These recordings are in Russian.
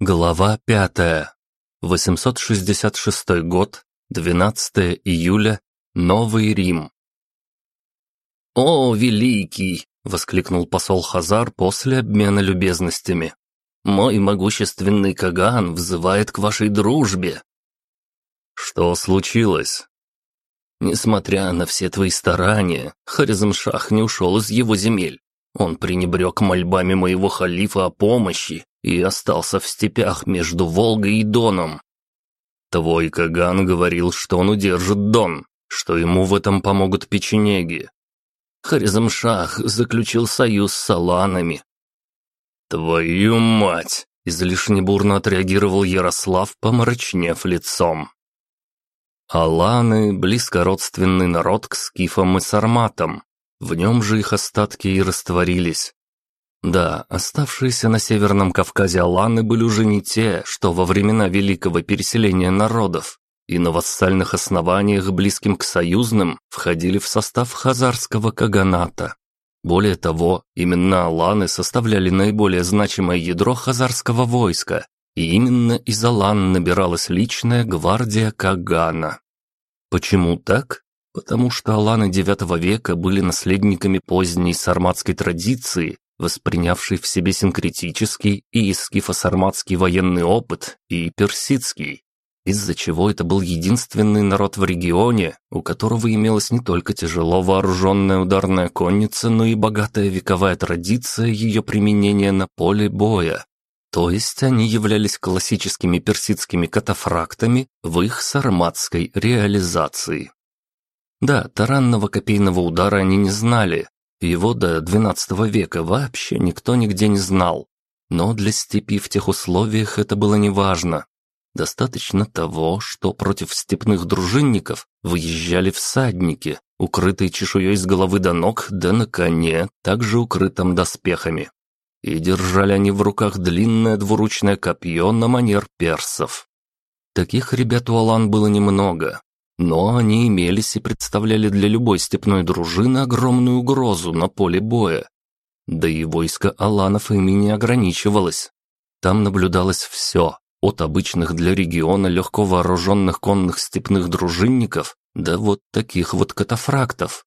Глава 5. 866 год, 12 июля, Новый Рим. «О, великий!» — воскликнул посол Хазар после обмена любезностями. «Мой могущественный Каган взывает к вашей дружбе!» «Что случилось?» «Несмотря на все твои старания, Харизмшах не ушел из его земель. Он пренебрег мольбами моего халифа о помощи и остался в степях между Волгой и Доном. Твой Каган говорил, что он удержит Дон, что ему в этом помогут печенеги. Харизмшах заключил союз с Аланами. Твою мать! Излишне бурно отреагировал Ярослав, помрачнев лицом. Аланы – близкородственный народ к скифам и сарматам. В нем же их остатки и растворились. Да, оставшиеся на Северном Кавказе аланы были уже не те, что во времена великого переселения народов, и на вассальных основаниях, близким к союзным, входили в состав хазарского каганата. Более того, именно аланы составляли наиболее значимое ядро хазарского войска, и именно из алан набиралась личная гвардия Кагана. Почему так? Потому что аланы IX века были наследниками поздней сарматской традиции, воспринявшей в себе синкретический и скифо-сарматский военный опыт и персидский, из-за чего это был единственный народ в регионе, у которого имелась не только тяжело вооруженная ударная конница, но и богатая вековая традиция ее применения на поле боя. То есть они являлись классическими персидскими катафрактами в их сарматской реализации. Да, таранного копейного удара они не знали. Его до XII века вообще никто нигде не знал. Но для степи в тех условиях это было неважно. Достаточно того, что против степных дружинников выезжали всадники, укрытые чешуей с головы до ног, да на коне, также укрытым доспехами. И держали они в руках длинное двуручное копье на манер персов. Таких ребят у Алан было немного, но они имелись и представляли для любой степной дружины огромную угрозу на поле боя. Да и войско аланов ими не ограничивалось. Там наблюдалось все, от обычных для региона легко вооруженных конных степных дружинников до вот таких вот катафрактов.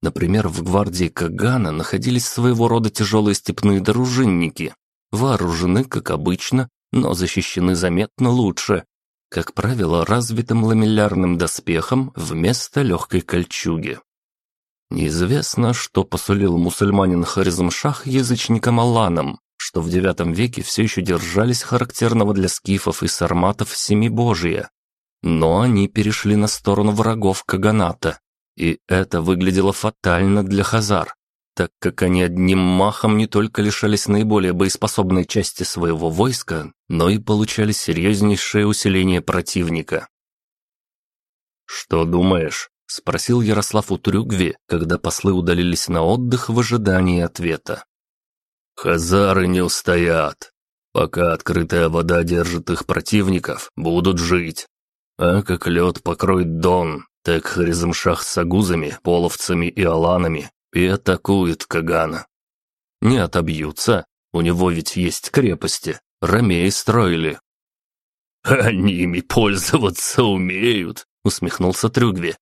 Например, в гвардии Кагана находились своего рода тяжелые степные дружинники, вооружены, как обычно, но защищены заметно лучше, как правило, развитым ламеллярным доспехом вместо легкой кольчуги. Неизвестно, что посулил мусульманин Харизмшах язычникам Алланам, что в IX веке все еще держались характерного для скифов и сарматов Семибожия. Но они перешли на сторону врагов Каганата, и это выглядело фатально для хазар, так как они одним махом не только лишались наиболее боеспособной части своего войска, но и получали серьезнейшее усиление противника. «Что думаешь?» – спросил Ярослав у Трюгви, когда послы удалились на отдых в ожидании ответа. «Хазары не устоят. Пока открытая вода держит их противников, будут жить. А как лед покроет Дон, так Харизмшах с агузами, половцами и аланами и атакуют Кагана. Не отобьются, у него ведь есть крепости, ромеи строили. «Они ими пользоваться умеют», — усмехнулся Трюгви.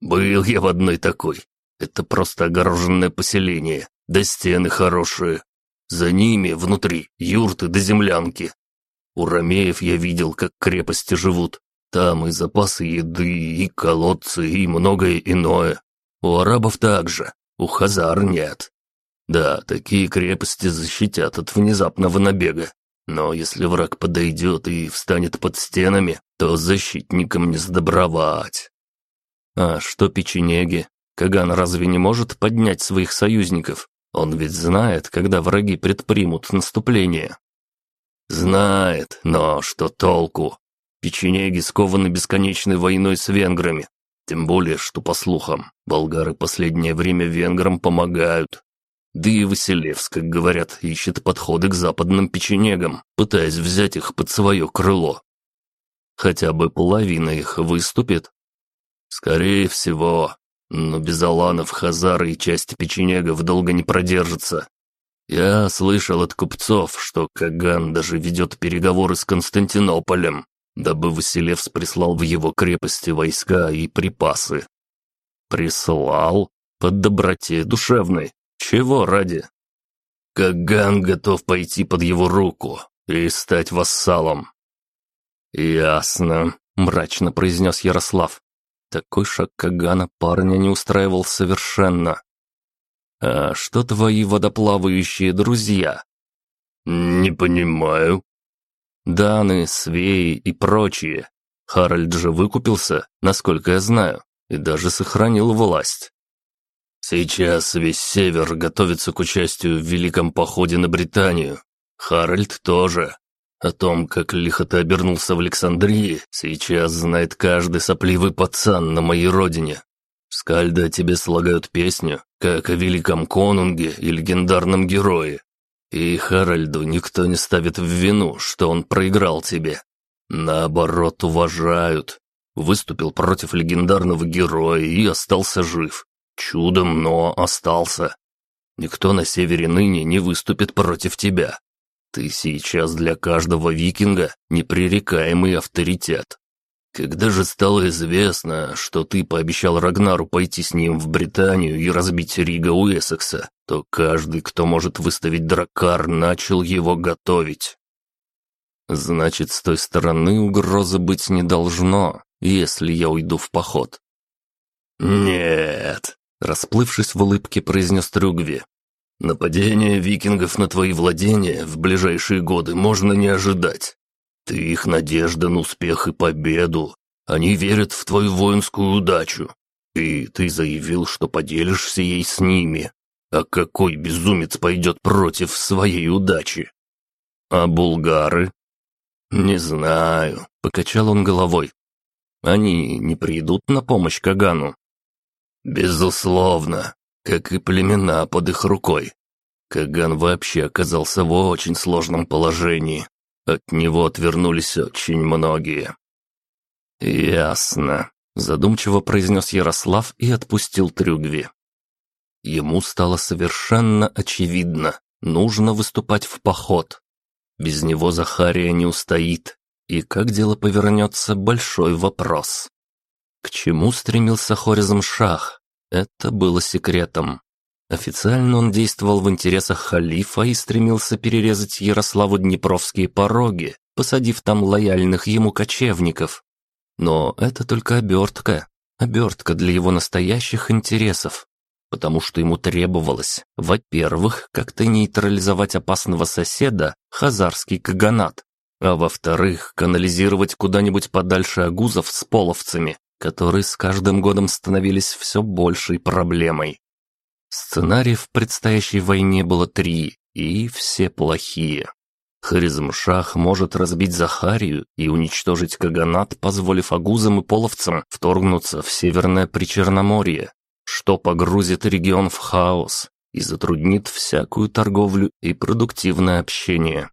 «Был я в одной такой. Это просто огороженное поселение, да стены хорошие. За ними, внутри, юрты да землянки. У ромеев я видел, как крепости живут. Там и запасы еды, и колодцы, и многое иное. У арабов также. У Хазар нет. Да, такие крепости защитят от внезапного набега. Но если враг подойдет и встанет под стенами, то защитникам не сдобровать. А что печенеги? Каган разве не может поднять своих союзников? Он ведь знает, когда враги предпримут наступление. Знает, но что толку? Печенеги скованы бесконечной войной с венграми, тем более, что, по слухам, болгары последнее время венграм помогают. Да и Василевс, как говорят, ищет подходы к западным печенегам, пытаясь взять их под свое крыло. Хотя бы половина их выступит. Скорее всего, но без аланов, хазары и части печенегов долго не продержится. Я слышал от купцов, что Каган даже ведет переговоры с Константинополем, дабы Василевс прислал в его крепости войска и припасы. Прислал? По доброте душевной. Чего ради? Каган готов пойти под его руку и стать вассалом. «Ясно», — мрачно произнес Ярослав. Такой шаг Кагана парня не устраивал совершенно. «А что твои водоплавающие друзья?» «Не понимаю». «Даны, Свеи и прочие. Харальд же выкупился, насколько я знаю, и даже сохранил власть. Сейчас весь север готовится к участию в великом походе на Британию. Харальд тоже. О том, как лихо ты обернулся в Александрии, сейчас знает каждый сопливый пацан на моей родине. Скальда тебе слагают песню, как о великом конунге и легендарном герое. И Харальду никто не ставит в вину, что он проиграл тебе. Наоборот, уважают. Выступил против легендарного героя и остался жив. Чудом, но остался. Никто на севере ныне не выступит против тебя. Ты сейчас для каждого викинга непререкаемый авторитет. Когда же стало известно, что ты пообещал Рагнару пойти с ним в Британию и разбить Рига у Эссекса, то каждый, кто может выставить дракар, начал его готовить. Значит, с той стороны угрозы быть не должно, если я уйду в поход. Нет, расплывшись в улыбке, произнес Трюгви. Нападение викингов на твои владения в ближайшие годы можно не ожидать. Ты их надежда на успех и победу. Они верят в твою воинскую удачу. И ты заявил, что поделишься ей с ними. А какой безумец пойдет против своей удачи? А булгары? Не знаю, покачал он головой. Они не придут на помощь Кагану. Безусловно, как и племена под их рукой. Каган вообще оказался в очень сложном положении. От него отвернулись очень многие. «Ясно», — задумчиво произнес Ярослав и отпустил Трюгви. Ему стало совершенно очевидно, нужно выступать в поход. Без него Захария не устоит, и как дело повернется – большой вопрос. К чему стремился Хоризм Шах? Это было секретом. Официально он действовал в интересах халифа и стремился перерезать Ярославу Днепровские пороги, посадив там лояльных ему кочевников. Но это только обертка, обертка для его настоящих интересов, потому что ему требовалось, во-первых, как-то нейтрализовать опасного соседа, хазарский каганат, а во-вторых, канализировать куда-нибудь подальше агузов с половцами, которые с каждым годом становились все большей проблемой. Сценариев предстоящей войне было три, и все плохие. Харизмшах может разбить Захарию и уничтожить Каганат, позволив агузам и половцам вторгнуться в Северное Причерноморье, что погрузит регион в хаос и затруднит всякую торговлю и продуктивное общение.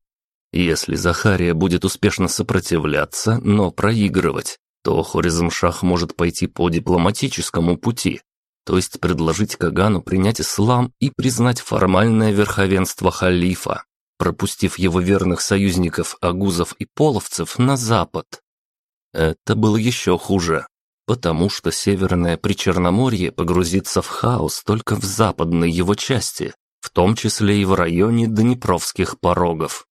Если Захария будет успешно сопротивляться, но проигрывать, то Хоризмшах может пойти по дипломатическому пути, то есть предложить Кагану принять ислам и признать формальное верховенство халифа, пропустив его верных союзников агузов и половцев на запад. Это было еще хуже, потому что Северное Причерноморье погрузится в хаос только в западной его части, в том числе и в районе Днепровских порогов.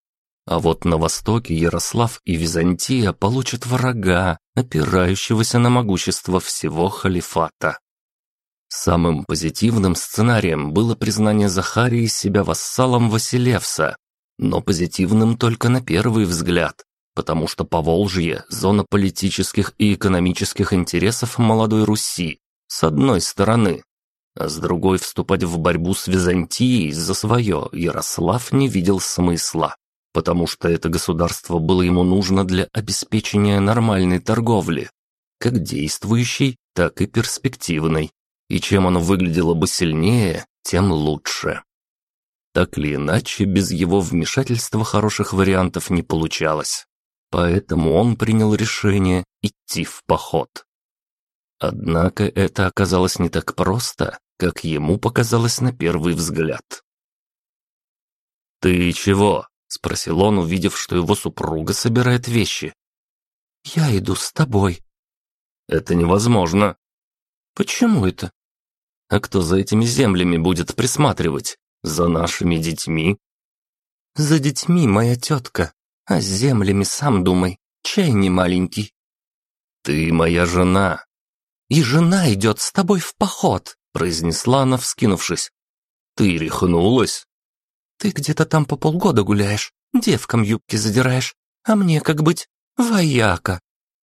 А вот на востоке Ярослав и Византия получат врага, опирающегося на могущество всего халифата. Самым позитивным сценарием было признание Захарии себя вассалом Василевса, но позитивным только на первый взгляд, потому что Поволжье – зона политических и экономических интересов молодой Руси, с одной стороны, а с другой вступать в борьбу с Византией за свое Ярослав не видел смысла, потому что это государство было ему нужно для обеспечения нормальной торговли, как действующей, так и перспективной и чем оно выглядело бы сильнее, тем лучше. Так или иначе, без его вмешательства хороших вариантов не получалось. Поэтому он принял решение идти в поход. Однако это оказалось не так просто, как ему показалось на первый взгляд. «Ты чего?» — спросил он, увидев, что его супруга собирает вещи. «Я иду с тобой». «Это невозможно». «Почему это?» «А кто за этими землями будет присматривать? За нашими детьми?» «За детьми моя тетка, а с землями сам думай, чай не маленький». «Ты моя жена». «И жена идет с тобой в поход», — произнесла она, вскинувшись. «Ты рехнулась?» «Ты где-то там по полгода гуляешь, девкам юбки задираешь, а мне как быть? Вояка.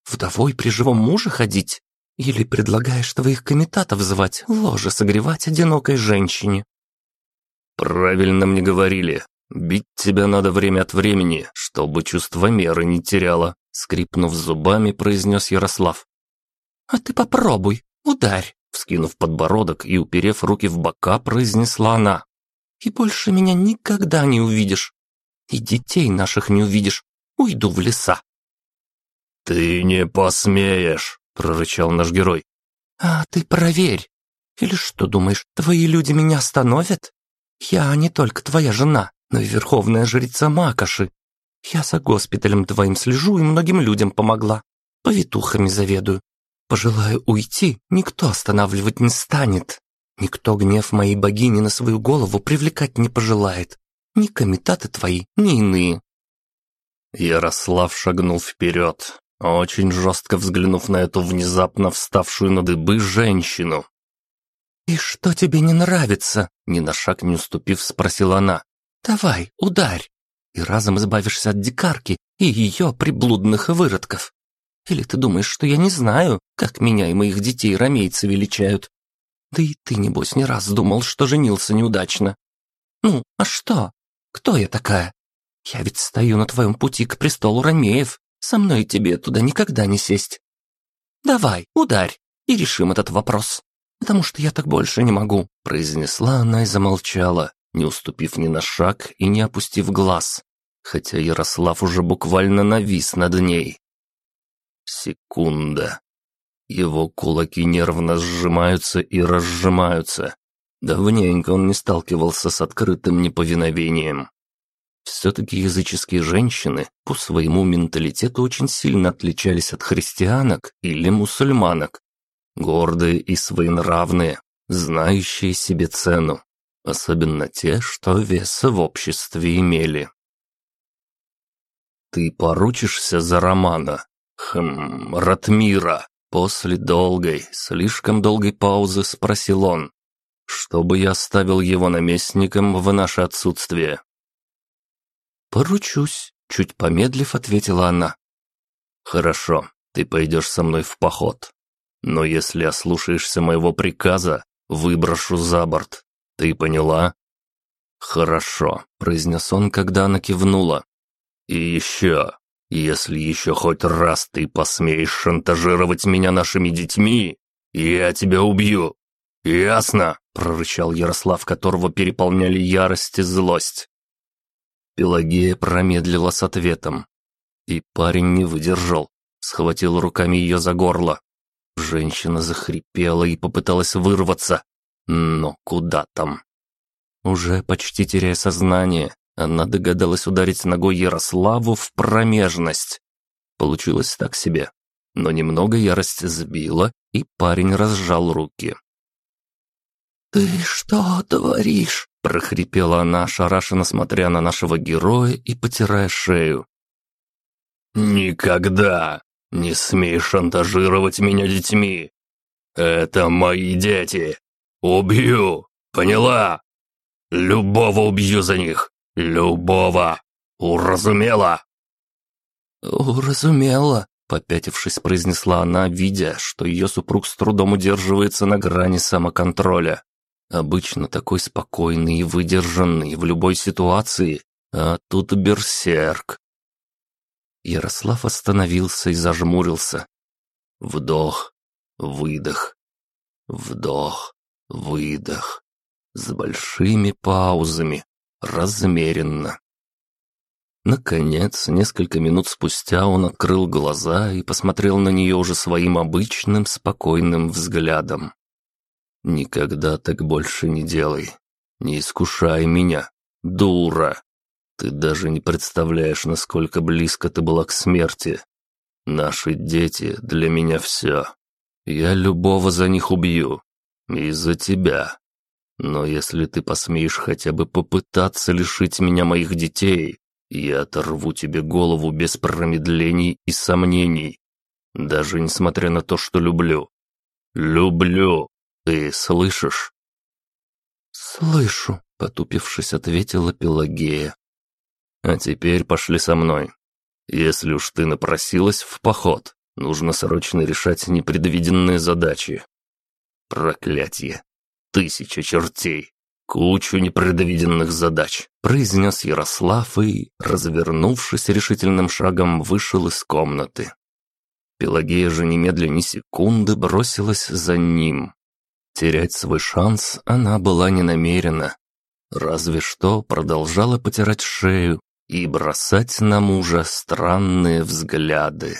Вдовой при живом муже ходить? Или предлагаешь твоих комитатов звать, ложе согревать одинокой женщине?» «Правильно мне говорили. Бить тебя надо время от времени, чтобы чувство меры не теряла», скрипнув зубами, произнес Ярослав. «А ты попробуй, ударь», вскинув подбородок и уперев руки в бока, произнесла она. «И больше меня никогда не увидишь. И детей наших не увидишь. Уйду в леса». «Ты не посмеешь», — прорычал наш герой. «А ты проверь. Или что думаешь, твои люди меня остановят? Я не только твоя жена, но и верховная жрица Макоши. Я за госпиталем твоим слежу и многим людям помогла. Повитухами заведую. Пожелаю уйти, никто останавливать не станет. Никто гнев моей богини на свою голову привлекать не пожелает. Ни комитаты твои, ни иные. Ярослав шагнул вперед, очень жестко взглянув на эту внезапно вставшую на дыбы женщину. «И что тебе не нравится?» Ни на шаг не уступив, спросила она. «Давай, ударь, и разом избавишься от дикарки и ее приблудных выродков. Или ты думаешь, что я не знаю, как меня и моих детей ромейцы величают? Да и ты, небось, не раз думал, что женился неудачно. Ну, а что? Кто я такая? Я ведь стою на твоем пути к престолу ромеев. Со мной тебе туда никогда не сесть. Давай, ударь, и решим этот вопрос. Потому что я так больше не могу», — произнесла она и замолчала, не уступив ни на шаг и не опустив глаз, хотя Ярослав уже буквально навис над ней. Секунда. Его кулаки нервно сжимаются и разжимаются. Давненько он не сталкивался с открытым неповиновением. Все-таки языческие женщины по своему менталитету очень сильно отличались от христианок или мусульманок. Гордые и своенравные, знающие себе цену. Особенно те, что вес в обществе имели. «Ты поручишься за Романа?» «Хм, Ратмира!» После долгой, слишком долгой паузы спросил он, чтобы я оставил его наместником в наше отсутствие. «Поручусь», — чуть помедлив ответила она. «Хорошо, ты пойдешь со мной в поход. Но если ослушаешься моего приказа, выброшу за борт. Ты поняла?» «Хорошо», — произнес он, когда она кивнула. «И еще, если еще хоть раз ты посмеешь шантажировать меня нашими детьми, я тебя убью. Ясно?» — прорычал Ярослав, которого переполняли ярость и злость. Пелагея промедлила с ответом. И парень не выдержал, схватил руками ее за горло. Женщина захрипела и попыталась вырваться. Но куда там? Уже почти теряя сознание, она догадалась ударить ногой Ярославу в промежность. Получилось так себе. Но немного ярость сбила, и парень разжал руки. «Ты что творишь?» Прохрипела она, ошарашенно смотря на нашего героя и потирая шею. «Никогда не смей шантажировать меня детьми. Это мои дети. Убью, поняла? Любого убью за них, любого. Уразумела?» «Уразумела», — попятившись, произнесла она, видя, что ее супруг с трудом удерживается на грани самоконтроля. Обычно такой спокойный и выдержанный в любой ситуации, а тут берсерк. Ярослав остановился и зажмурился. Вдох, выдох, вдох, выдох. С большими паузами, размеренно. Наконец, несколько минут спустя он открыл глаза и посмотрел на нее уже своим обычным спокойным взглядом. «Никогда так больше не делай. Не искушай меня, дура!» Ты даже не представляешь, насколько близко ты была к смерти. Наши дети для меня все. Я любого за них убью. Из-за тебя. Но если ты посмеешь хотя бы попытаться лишить меня моих детей, я оторву тебе голову без промедлений и сомнений. Даже несмотря на то, что люблю. Люблю. Ты слышишь? «Слышу», — потупившись, ответила Пелагея. «А теперь пошли со мной. Если уж ты напросилась в поход, нужно срочно решать непредвиденные задачи. Проклятье! Тысяча чертей! Кучу непредвиденных задач!» произнес Ярослав и, развернувшись решительным шагом, вышел из комнаты. Пелагея же немедленно ни секунды бросилась за ним. Терять свой шанс она была не намерена. Разве что продолжала потирать шею и бросать на мужа странные взгляды.